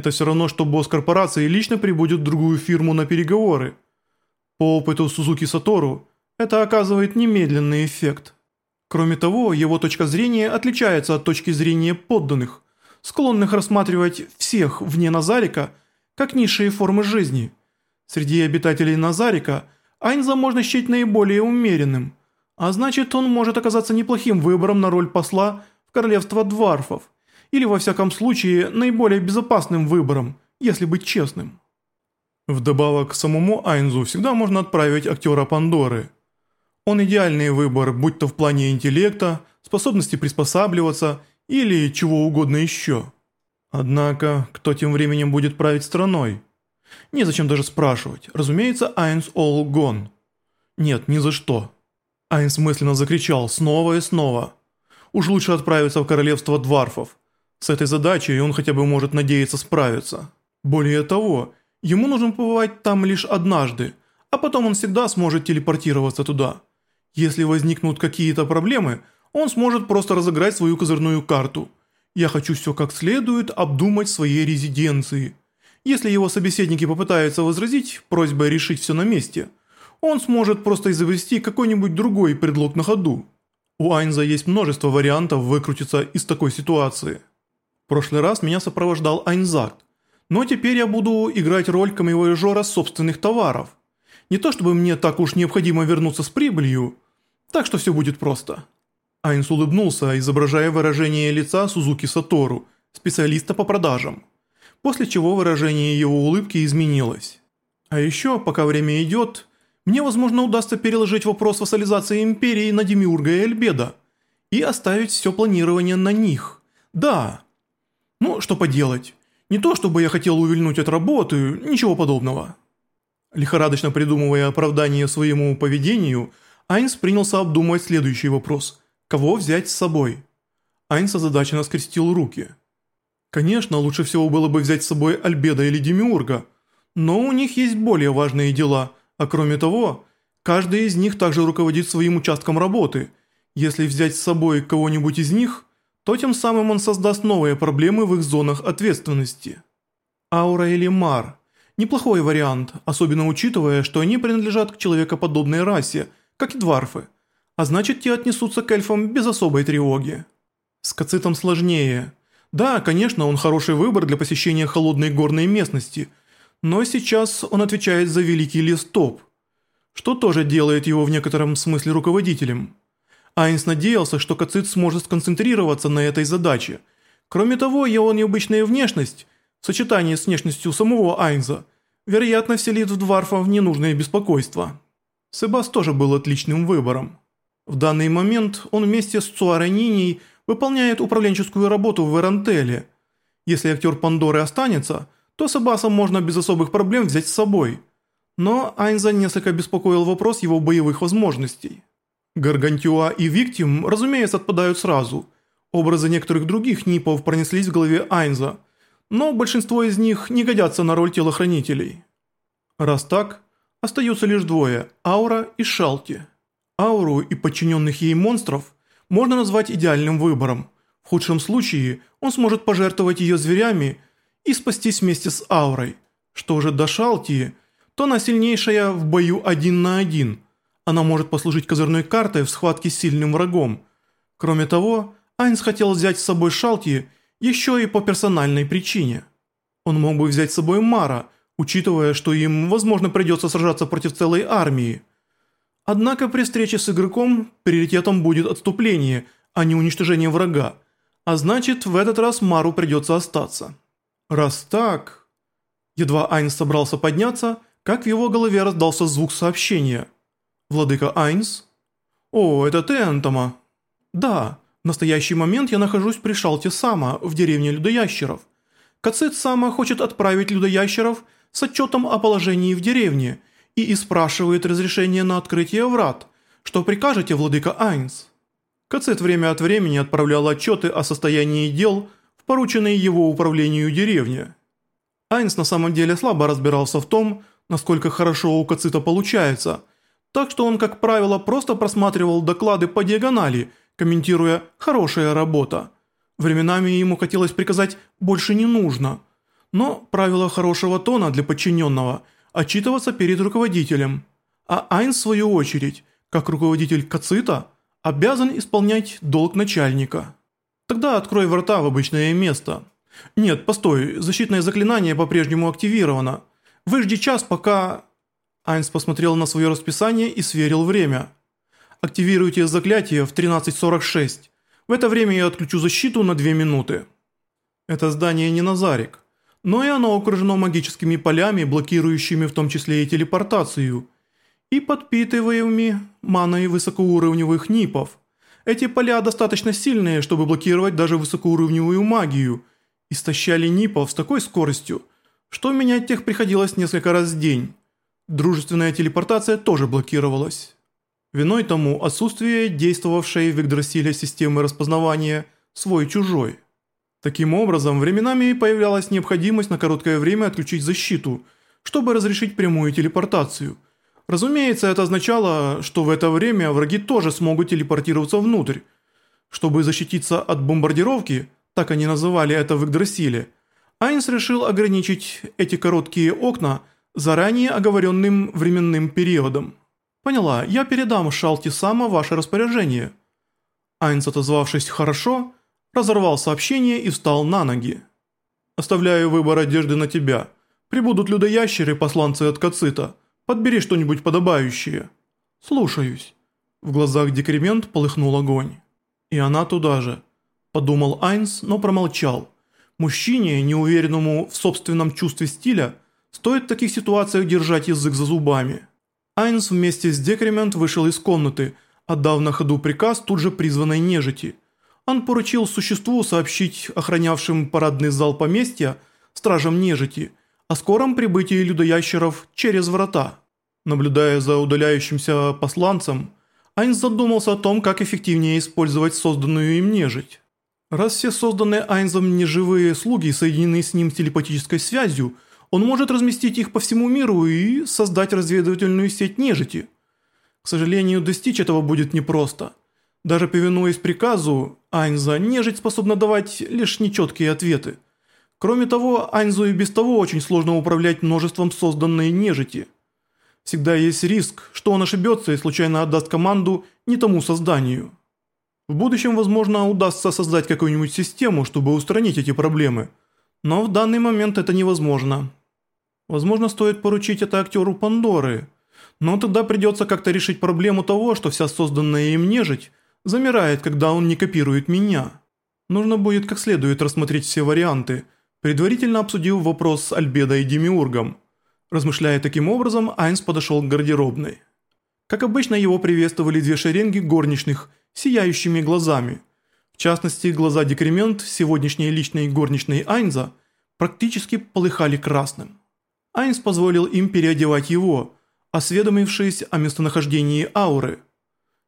Это все равно, что босс корпорации лично прибудет в другую фирму на переговоры. По опыту Сузуки Сатору, это оказывает немедленный эффект. Кроме того, его точка зрения отличается от точки зрения подданных, склонных рассматривать всех вне Назарика как низшие формы жизни. Среди обитателей Назарика Айнза можно считать наиболее умеренным, а значит он может оказаться неплохим выбором на роль посла в королевство Дварфов, или во всяком случае наиболее безопасным выбором, если быть честным. Вдобавок к самому Айнзу всегда можно отправить актера Пандоры – он идеальный выбор, будь то в плане интеллекта, способности приспосабливаться или чего угодно еще. Однако, кто тем временем будет править страной? Незачем даже спрашивать. Разумеется, Айнс Ол Гон. Нет, ни за что. Айнс мысленно закричал снова и снова. Уж лучше отправиться в королевство Дварфов. С этой задачей он хотя бы может надеяться справиться. Более того, ему нужно побывать там лишь однажды, а потом он всегда сможет телепортироваться туда. Если возникнут какие-то проблемы, он сможет просто разыграть свою козырную карту. Я хочу все как следует обдумать своей резиденции. Если его собеседники попытаются возразить просьбой решить все на месте, он сможет просто изобрести какой-нибудь другой предлог на ходу. У Айнза есть множество вариантов выкрутиться из такой ситуации. Прошлый раз меня сопровождал Айнзакт, но теперь я буду играть роль камевояжера собственных товаров. Не то чтобы мне так уж необходимо вернуться с прибылью, так что все будет просто». Айнс улыбнулся, изображая выражение лица Сузуки Сатору, специалиста по продажам. После чего выражение его улыбки изменилось. А еще, пока время идет, мне, возможно, удастся переложить вопрос вассализации империи на Демиурга и Эльбеда и оставить все планирование на них. Да. Ну, что поделать. Не то, чтобы я хотел увильнуть от работы, ничего подобного. Лихорадочно придумывая оправдание своему поведению, Айнс принялся обдумывать следующий вопрос. Кого взять с собой? Айнс озадаченно скрестил руки. Конечно, лучше всего было бы взять с собой Альбеда или Демиурга, но у них есть более важные дела, а кроме того, каждый из них также руководит своим участком работы. Если взять с собой кого-нибудь из них, то тем самым он создаст новые проблемы в их зонах ответственности. Аура или Мар – Неплохой вариант, особенно учитывая, что они принадлежат к человекоподобной расе, как и дварфы, а значит те отнесутся к эльфам без особой тревоги. С Кацитом сложнее. Да, конечно, он хороший выбор для посещения холодной горной местности, но сейчас он отвечает за великий лес Топ, что тоже делает его в некотором смысле руководителем. Айнс надеялся, что Кацит сможет сконцентрироваться на этой задаче. Кроме того, его необычная внешность в сочетании с внешностью самого Айнза вероятно, вселит в Дварфов ненужное беспокойство. Себас тоже был отличным выбором. В данный момент он вместе с Цуараниней выполняет управленческую работу в Эрантеле. Если актер Пандоры останется, то Себаса можно без особых проблем взять с собой. Но Айнза несколько беспокоил вопрос его боевых возможностей. Гаргантюа и Виктим, разумеется, отпадают сразу. Образы некоторых других НИПов пронеслись в голове Айнза – но большинство из них не годятся на роль телохранителей. Раз так, остаются лишь двое – Аура и Шалти. Ауру и подчиненных ей монстров можно назвать идеальным выбором. В худшем случае он сможет пожертвовать ее зверями и спастись вместе с Аурой. Что же до Шалти, то она сильнейшая в бою один на один. Она может послужить козырной картой в схватке с сильным врагом. Кроме того, Айнс хотел взять с собой Шалти – еще и по персональной причине. Он мог бы взять с собой Мара, учитывая, что им, возможно, придется сражаться против целой армии. Однако при встрече с игроком приоритетом будет отступление, а не уничтожение врага, а значит, в этот раз Мару придется остаться. Раз так... Едва Айнс собрался подняться, как в его голове раздался звук сообщения. «Владыка Айнс?» «О, это ты, Энтома?» «Да, в настоящий момент я нахожусь при Шалте Сама в деревне людоящеров. Кацит Сама хочет отправить людоящеров с отчетом о положении в деревне и и спрашивает разрешение на открытие врат. Что прикажете, владыка Айнс? Кацит время от времени отправлял отчеты о состоянии дел в порученные его управлению деревне. Айнс на самом деле слабо разбирался в том, насколько хорошо у Кацита получается, так что он, как правило, просто просматривал доклады по диагонали – комментируя «хорошая работа». Временами ему хотелось приказать «больше не нужно». Но правило хорошего тона для подчиненного – отчитываться перед руководителем. А Айнс, в свою очередь, как руководитель Кацита, обязан исполнять долг начальника. Тогда открой врата в обычное место. Нет, постой, защитное заклинание по-прежнему активировано. Выжди час, пока... Айнс посмотрел на свое расписание и сверил время. Активируйте заклятие в 13.46. В это время я отключу защиту на 2 минуты. Это здание не Назарик, но и оно окружено магическими полями, блокирующими в том числе и телепортацию, и подпитываемыми маной высокоуровневых нипов. Эти поля достаточно сильные, чтобы блокировать даже высокоуровневую магию, истощали нипов с такой скоростью, что менять тех приходилось несколько раз в день. Дружественная телепортация тоже блокировалась. Виной тому отсутствие действовавшей в Игдрасиле системы распознавания «свой-чужой». Таким образом, временами появлялась необходимость на короткое время отключить защиту, чтобы разрешить прямую телепортацию. Разумеется, это означало, что в это время враги тоже смогут телепортироваться внутрь. Чтобы защититься от бомбардировки, так они называли это в Игдрасиле, Айнс решил ограничить эти короткие окна заранее оговоренным временным периодом. «Поняла, я передам Шалти Сама ваше распоряжение». Айнс, отозвавшись «хорошо», разорвал сообщение и встал на ноги. «Оставляю выбор одежды на тебя. Прибудут людоящеры, посланцы от Кацита. Подбери что-нибудь подобающее». «Слушаюсь». В глазах декремент полыхнул огонь. «И она туда же», – подумал Айнс, но промолчал. Мужчине, неуверенному в собственном чувстве стиля, стоит в таких ситуациях держать язык за зубами. Айнс вместе с Декремент вышел из комнаты, отдав на ходу приказ тут же призванной нежити. Он поручил существу сообщить охранявшим парадный зал поместья, стражам нежити, о скором прибытии людоящеров через врата. Наблюдая за удаляющимся посланцем, Айнс задумался о том, как эффективнее использовать созданную им нежить. Раз все созданные Айнзом неживые слуги соединены с ним телепатической связью – он может разместить их по всему миру и создать разведывательную сеть нежити. К сожалению, достичь этого будет непросто. Даже повинуясь приказу Айнза, нежить способна давать лишь нечеткие ответы. Кроме того, Айнзу и без того очень сложно управлять множеством созданной нежити. Всегда есть риск, что он ошибется и случайно отдаст команду не тому созданию. В будущем, возможно, удастся создать какую-нибудь систему, чтобы устранить эти проблемы. Но в данный момент это невозможно. Возможно, стоит поручить это актеру Пандоры. Но тогда придется как-то решить проблему того, что вся созданная им нежить замирает, когда он не копирует меня. Нужно будет как следует рассмотреть все варианты, предварительно обсудив вопрос с Альбедо и Демиургом. Размышляя таким образом, Айнс подошел к гардеробной. Как обычно, его приветствовали две шеренги горничных, сияющими глазами. В частности, глаза Декремент, сегодняшней личной горничной Айнза, практически полыхали красным. Айнс позволил им переодевать его, осведомившись о местонахождении ауры.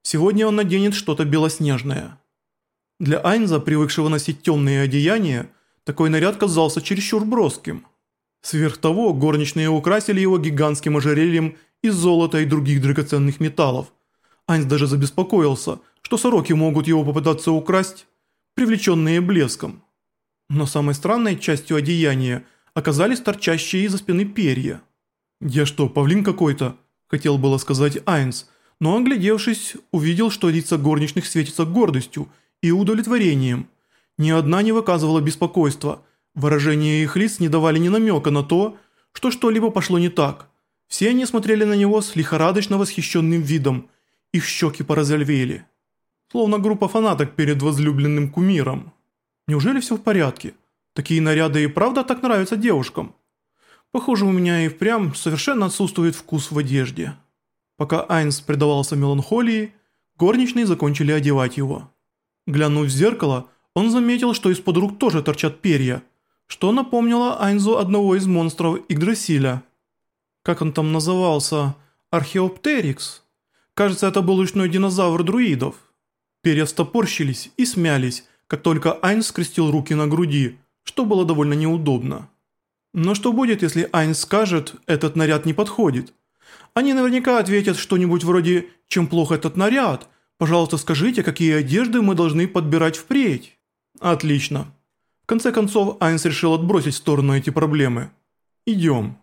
Сегодня он наденет что-то белоснежное. Для Айнза, привыкшего носить темные одеяния, такой наряд казался чересчур броским. Сверх того, горничные украсили его гигантским ожерельем из золота и других драгоценных металлов. Айнс даже забеспокоился, что сороки могут его попытаться украсть, привлеченные блеском. Но самой странной частью одеяния – оказались торчащие из-за спины перья. «Я что, павлин какой-то?» – хотел было сказать Айнс, но оглядевшись, увидел, что лица горничных светятся гордостью и удовлетворением. Ни одна не выказывала беспокойства, выражения их лиц не давали ни намека на то, что что-либо пошло не так. Все они смотрели на него с лихорадочно восхищенным видом, их щеки порозовели. Словно группа фанаток перед возлюбленным кумиром. Неужели все в порядке? Такие наряды и правда так нравятся девушкам. Похоже, у меня и впрямь совершенно отсутствует вкус в одежде. Пока Айнс предавался меланхолии, горничные закончили одевать его. Глянув в зеркало, он заметил, что из-под рук тоже торчат перья, что напомнило Айнзу одного из монстров Игдрасиля. Как он там назывался? Археоптерикс? Кажется, это был ручной динозавр друидов. Перья стопорщились и смялись, как только Айнс скрестил руки на груди – что было довольно неудобно. Но что будет, если Айн скажет, этот наряд не подходит? Они наверняка ответят что-нибудь вроде «Чем плохо этот наряд? Пожалуйста, скажите, какие одежды мы должны подбирать впредь?» Отлично. В конце концов, Айнс решил отбросить в сторону эти проблемы. «Идем».